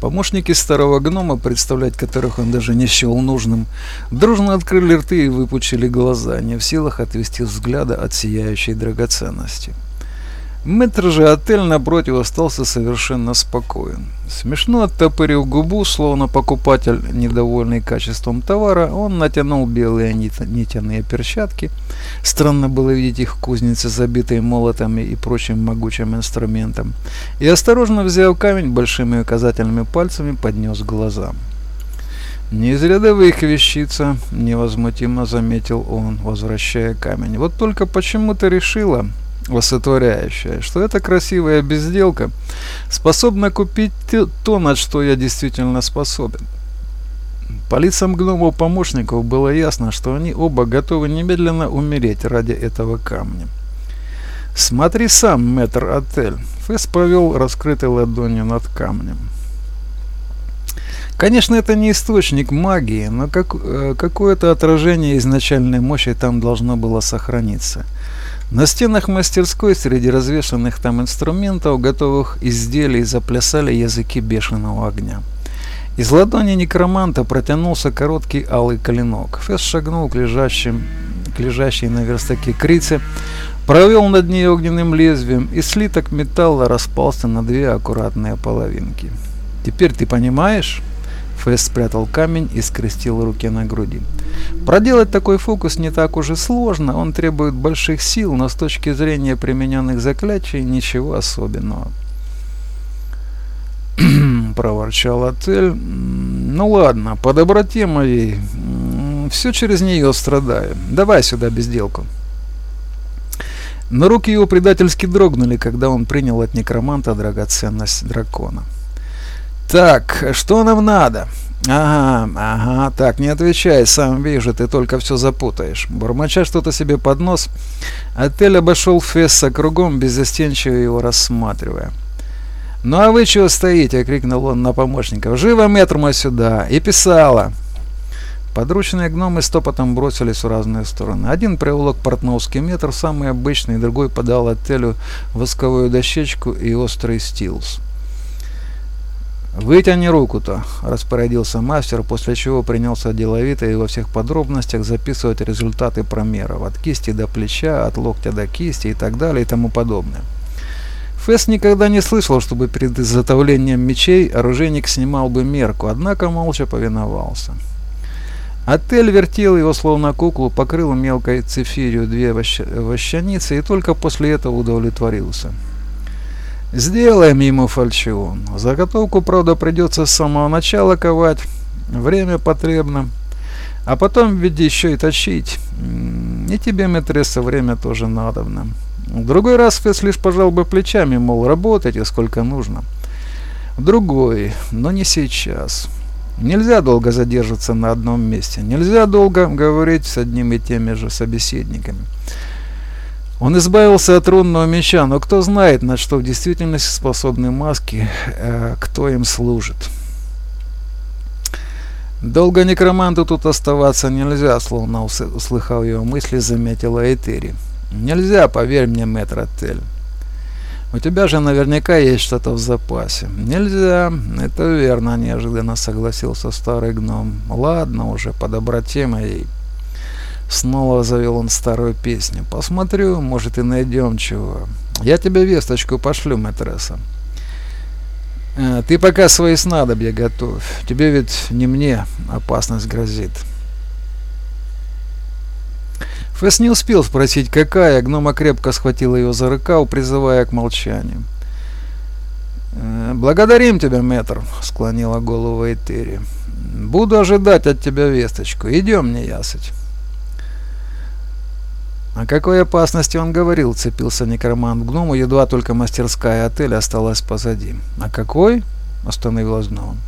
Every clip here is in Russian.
Помощники старого гнома, представлять которых он даже не счел нужным, дружно открыли рты и выпучили глаза, не в силах отвести взгляда от сияющей драгоценности. Мэтр же отель напротив остался совершенно спокоен. Смешно оттопырив губу, словно покупатель, недовольный качеством товара, он натянул белые нитяные перчатки. Странно было видеть их в кузнице, забитой молотами и прочим могучим инструментом. И осторожно взяв камень, большими указательными пальцами поднес глазам. «Не из рядовых вещица», — невозмутимо заметил он, возвращая камень. «Вот только почему ты решила, высотворяющая, что эта красивая безделка способна купить то, на что я действительно способен. По лицам гномов помощников было ясно, что они оба готовы немедленно умереть ради этого камня. «Смотри сам, мэтр отель!» Фэс повел раскрытой ладонью над камнем. Конечно, это не источник магии, но как, э, какое-то отражение изначальной мощи там должно было сохраниться – на стенах мастерской среди развешанных там инструментов, готовых изделий, заплясали языки бешеного огня. Из ладони некроманта протянулся короткий алый клинок. Фесс шагнул к, лежащим, к лежащей на верстаке крице, провел над ней огненным лезвием, и слиток металла распался на две аккуратные половинки. «Теперь ты понимаешь?» Фесс спрятал камень и скрестил руки на груди. Проделать такой фокус не так уж и сложно, он требует больших сил, но с точки зрения примененных заклятий ничего особенного. проворчал отель. Ну ладно, по доброте моей, все через нее страдаю. Давай сюда безделку. Но руки его предательски дрогнули, когда он принял от некроманта драгоценность дракона. Так, что нам надо? Ага, ага, так, не отвечай, сам вижу, ты только все запутаешь. Бормоча что-то себе под нос, отель обошел Фесса кругом, беззастенчиво его рассматривая. «Ну а вы чего стоите?» — крикнул он на помощников. «Живо метрма сюда!» И писала. Подручные гномы стопотом бросились в разные стороны. Один приволок портновский метр, самый обычный, другой подал отелю восковую дощечку и острый стилс. «Вытяни руку-то», – распорядился мастер, после чего принялся деловито и во всех подробностях записывать результаты промеров от кисти до плеча, от локтя до кисти и так далее и тому подобное. Фесс никогда не слышал, чтобы перед изготовлением мечей оружейник снимал бы мерку, однако молча повиновался. Отель вертел его словно куклу, покрыл мелкой цифирью две вощаницы и только после этого удовлетворился. Сделаем ему фальшион. Заготовку, правда, придется с самого начала ковать. Время потребно. А потом ведь еще и точить. И тебе, матресса, время тоже надобно. В другой раз Фесс лишь пожал бы плечами, мол, работайте сколько нужно. В другой, но не сейчас. Нельзя долго задерживаться на одном месте. Нельзя долго говорить с одними и теми же собеседниками. Он избавился от рунного меча, но кто знает, на что в действительности способны маски, э, кто им служит. Долго некроманту тут оставаться нельзя, словно услыхав его мысли, заметила Этери. Нельзя, поверь мне, мэтр Отель. У тебя же наверняка есть что-то в запасе. Нельзя, это верно, неожиданно согласился старый гном. Ладно уже, по доброте моей. Снова завел он старую песню. Посмотрю, может и найдем чего. Я тебе весточку пошлю, матресса. Э, ты пока свои снадобья готовь. Тебе ведь не мне опасность грозит. Фэс не успел спросить, какая, гнома крепко схватила ее за рукав, призывая к молчанию. «Э, «Благодарим тебя, мэтр», — склонила голову Этери. «Буду ожидать от тебя весточку. Идем, не ясыть». О какой опасности он говорил, цепился некромант гному, едва только мастерская отеля осталась позади. А какой? Остановилась гном.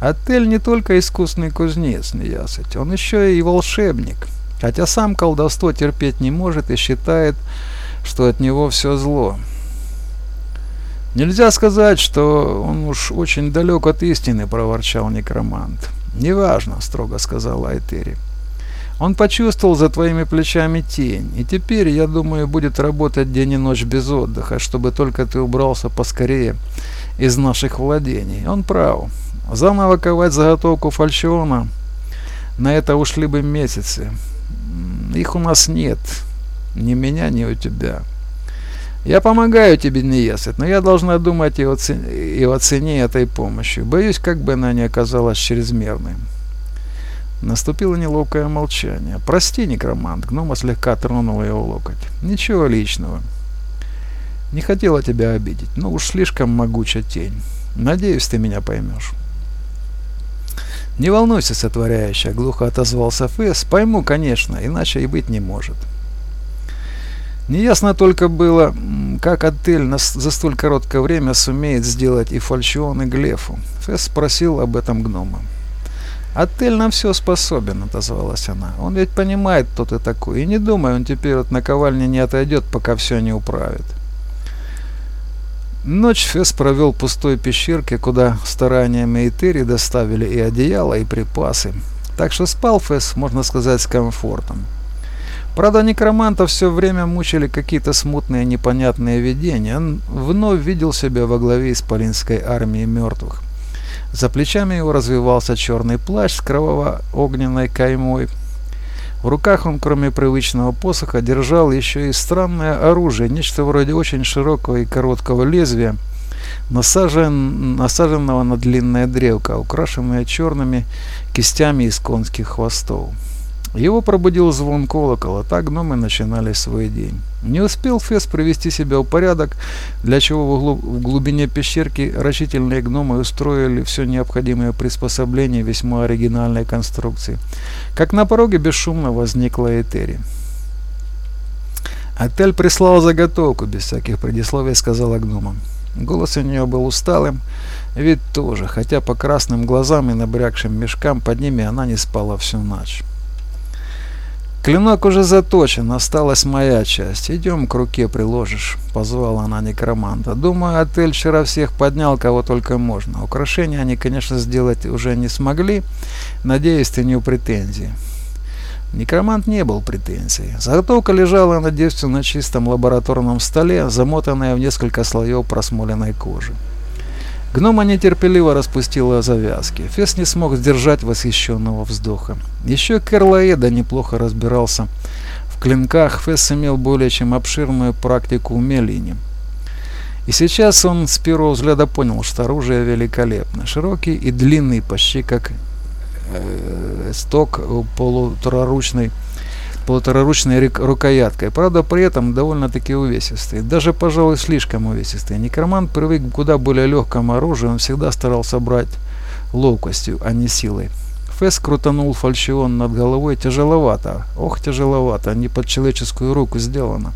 Отель не только искусный кузнец, не ясыть, он еще и волшебник. Хотя сам колдовство терпеть не может и считает, что от него все зло. Нельзя сказать, что он уж очень далек от истины, проворчал некромант. Неважно, строго сказала Айтери. Он почувствовал за твоими плечами тень, и теперь, я думаю, будет работать день и ночь без отдыха, чтобы только ты убрался поскорее из наших владений. Он прав. Заново ковать заготовку фальшиона, на это ушли бы месяцы. Их у нас нет. Ни меня, ни у тебя. Я помогаю тебе, Неясет, но я должна думать и о, цене, и о цене этой помощи. Боюсь, как бы она ни оказалась чрезмерной. Наступило неловкое молчание. «Прости, некромант», — гнома слегка тронула его локоть. «Ничего личного. Не хотела тебя обидеть, но уж слишком могуча тень. Надеюсь, ты меня поймешь». «Не волнуйся, сотворяющая», — глухо отозвался Фэс. «Пойму, конечно, иначе и быть не может». Неясно только было, как отель за столь короткое время сумеет сделать и фальшион, и глефу. Фэс спросил об этом гнома. «Отель на все способен», — отозвалась она. «Он ведь понимает, кто ты такой. И не думай, он теперь от наковальни не отойдет, пока все не управит». Ночь Фес провел в пустой пещерке, куда стараниями Этери доставили и одеяло, и припасы. Так что спал Фес, можно сказать, с комфортом. Правда, некроманта все время мучили какие-то смутные непонятные видения. Он вновь видел себя во главе исполинской армии мертвых. За плечами его развивался черный плащ с кроваво-огненной каймой. В руках он, кроме привычного посоха, держал еще и странное оружие, нечто вроде очень широкого и короткого лезвия, насажен, насаженного на длинное древко, украшенное черными кистями из конских хвостов. Его пробудил звон колокола, так гномы начинали свой день. Не успел Фес привести себя в порядок, для чего в, углу, в глубине пещерки рачительные гномы устроили все необходимое приспособление весьма оригинальной конструкции. Как на пороге бесшумно возникла Этери. «Отель прислал заготовку», без всяких предисловий сказала гномам. Голос у нее был усталым, вид тоже, хотя по красным глазам и набрякшим мешкам под ними она не спала всю ночь. Клинок уже заточен, осталась моя часть. Идем к руке приложишь, позвала она некроманта. Думаю, отель вчера всех поднял, кого только можно. Украшения они, конечно, сделать уже не смогли. Надеюсь, ты не у претензий. Некромант не был претензий. Заготовка лежала на девственно чистом лабораторном столе, замотанная в несколько слоев просмоленной кожи. Гнома нетерпеливо распустила завязки. Фес не смог сдержать восхищенного вздоха. Еще Керлаэда неплохо разбирался в клинках. Фес имел более чем обширную практику умелине. И сейчас он с первого взгляда понял, что оружие великолепно. Широкий и длинный, почти как э, сток полутораручный полутораручной рукояткой, правда при этом довольно-таки увесистый, даже, пожалуй, слишком увесистый. Некромант привык к куда более легкому оружию, он всегда старался брать ловкостью, а не силой. Фэс крутанул фальшион над головой тяжеловато, ох тяжеловато, не под человеческую руку сделано.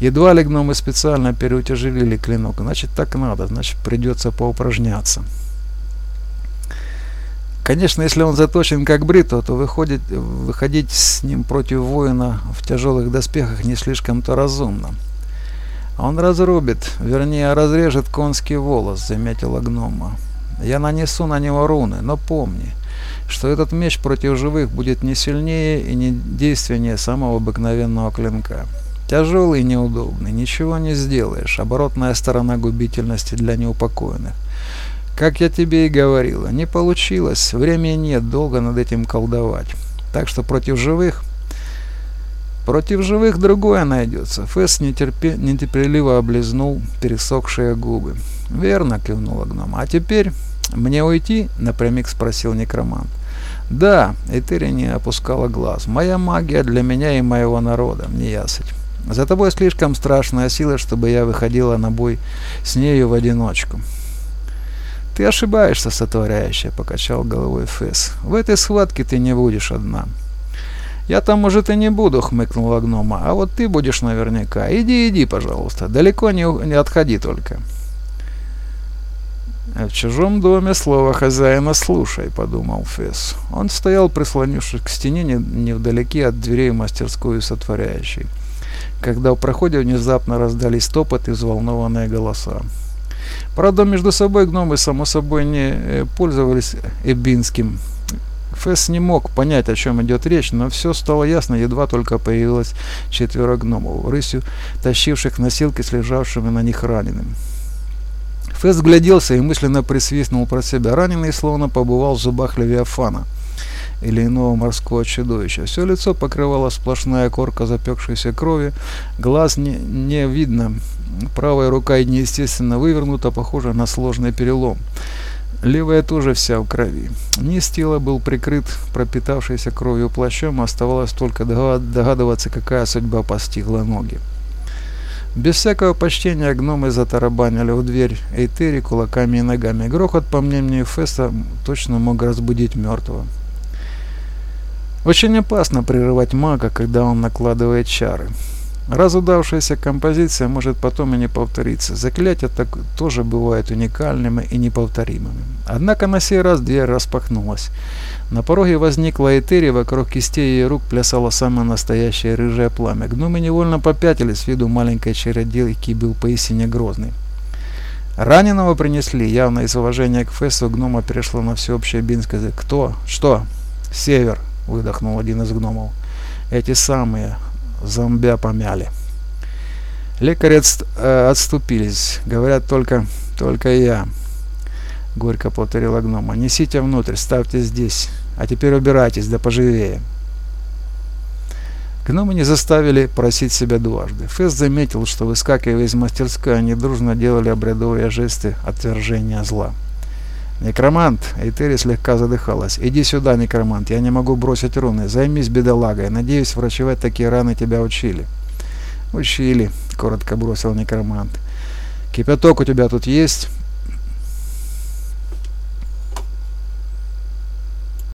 Едва ли гномы специально переутяжелили клинок, значит так надо, значит придется поупражняться. Конечно, если он заточен как брито, то выходит, выходить с ним против воина в тяжелых доспехах не слишком-то разумно. Он разрубит, вернее разрежет конский волос, заметила гнома. Я нанесу на него руны, но помни, что этот меч против живых будет не сильнее и не действеннее самого обыкновенного клинка. Тяжелый и неудобный, ничего не сделаешь, оборотная сторона губительности для неупокоенных. Как я тебе и говорила, не получилось, времени нет долго над этим колдовать. Так что против живых... Против живых другое найдется. Фэс нетерпе... нетерпеливо облизнул пересохшие губы. Верно, кивнула гном. А теперь мне уйти? Напрямик спросил некромант. Да, Этери не опускала глаз. Моя магия для меня и моего народа, не ясыть. За тобой слишком страшная сила, чтобы я выходила на бой с нею в одиночку. «Ты ошибаешься, сотворяющая», — покачал головой Фэс. «В этой схватке ты не будешь одна». «Я там, может, и не буду», — хмыкнула гнома. «А вот ты будешь наверняка. Иди, иди, пожалуйста. Далеко не, не отходи только». «В чужом доме слово хозяина слушай», — подумал Фэс. Он стоял, прислонившись к стене не, невдалеке от дверей мастерскую сотворяющей, когда в проходе внезапно раздались топот и взволнованные голоса. Правда, между собой гномы, само собой, не э, пользовались эбинским Фесс не мог понять, о чем идет речь, но все стало ясно, едва только появилось четверо гномов, рысью тащивших носилки с лежавшими на них ранеными. Фесс гляделся и мысленно присвистнул про себя. Раненый словно побывал в зубах Левиафана или иного морского чудовища. Все лицо покрывала сплошная корка запекшейся крови, глаз не, не видно, правая рука неестественно вывернута, похоже на сложный перелом. Левая тоже вся в крови. Низ тела был прикрыт пропитавшейся кровью плащом, оставалось только догадываться, какая судьба постигла ноги. Без всякого почтения гномы затарабанили в дверь Эйтери кулаками и ногами. Грохот, по мнению Феста, точно мог разбудить мертвого. Очень опасно прерывать мага, когда он накладывает чары. Разудавшаяся композиция может потом и не повториться. Заклятия так тоже бывают уникальными и неповторимыми. Однако на сей раз дверь распахнулась. На пороге возникла Этери, вокруг кистей ее рук плясало самое настоящее рыжее пламя. Гномы невольно попятились, с виду маленькой чародейки был поистине грозный. Раненого принесли, явно из уважения к Фессу гнома перешло на всеобщее бинское. «Кто? Что?» «Север», — выдохнул один из гномов. «Эти самые, зомбя помяли. Лекари отст э, отступились. Говорят только, только я. Горько повторила гнома. Несите внутрь, ставьте здесь. А теперь убирайтесь, да поживее. Гномы не заставили просить себя дважды. Фест заметил, что, выскакивая из мастерской, они дружно делали обрядовые жесты отвержения зла. «Некромант!» Эйтери слегка задыхалась. «Иди сюда, некромант, я не могу бросить руны. Займись бедолагой. Надеюсь, врачевать такие раны тебя учили». «Учили», — коротко бросил некромант. «Кипяток у тебя тут есть?»